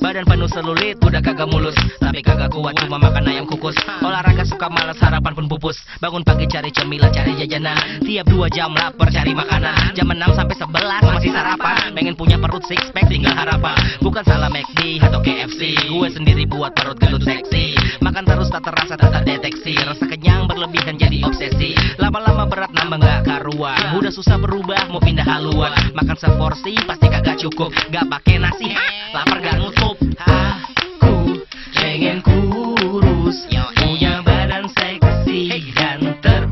Badan penuh selulit, udah kagak mulus. Tapi kagak kuat cuma makan ayam kukus. Olahraga suka malas, harapan pun pupus. Bangun pagi cari cemilan, cari jajanan. Tiap dua jam lapar cari makanan. Jam 6 sampai 11 masih sarapan. Pengen punya perut six pack tinggal harapan. Bukan salah McD atau KFC Gue sendiri buat perut gendut seksi Makan terus tak terasa tak terdeteksi Rasa kenyang berlebihan jadi obsesi. Lama-lama berat nambah nggak karuan. Udah susah berubah mau pindah haluan. Makan seporsi pasti kagak cukup. Gak pakai nasi, lapar gak nutup Aku pengen kurus Punya badan seksi dan terurus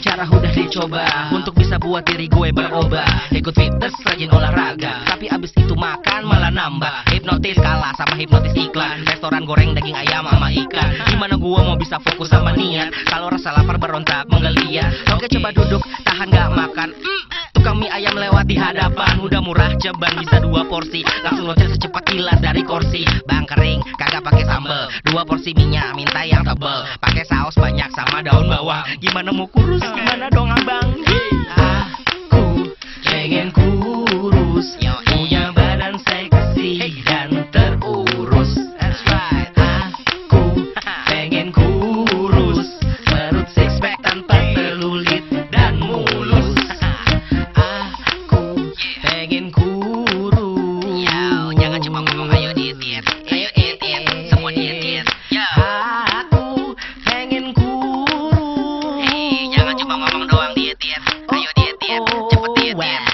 macam cara udah dicoba Untuk bisa buat diri gue berubah. Ikut fitness, rajin olahraga. Tapi abis itu makan malah nambah. Hipnotis kalah sama hipnotis iklan. Restoran goreng daging ayam sama ikan. Gimana gue mau bisa fokus sama niat? Kalau rasa lapar berontak menggeliat. Oke coba duduk, tahan gak makan. Mm, di hadapan. Udah murah ceban bisa dua porsi. Langsung loncat secepat kilat dari kursi. Bang kering, kagak pakai sambel. Dua porsi minyak, minta yang tebel. Pakai saus banyak sama daun bawang. Gimana mau kurus, gimana dong abang? Aku 点，还有点点，这么点点。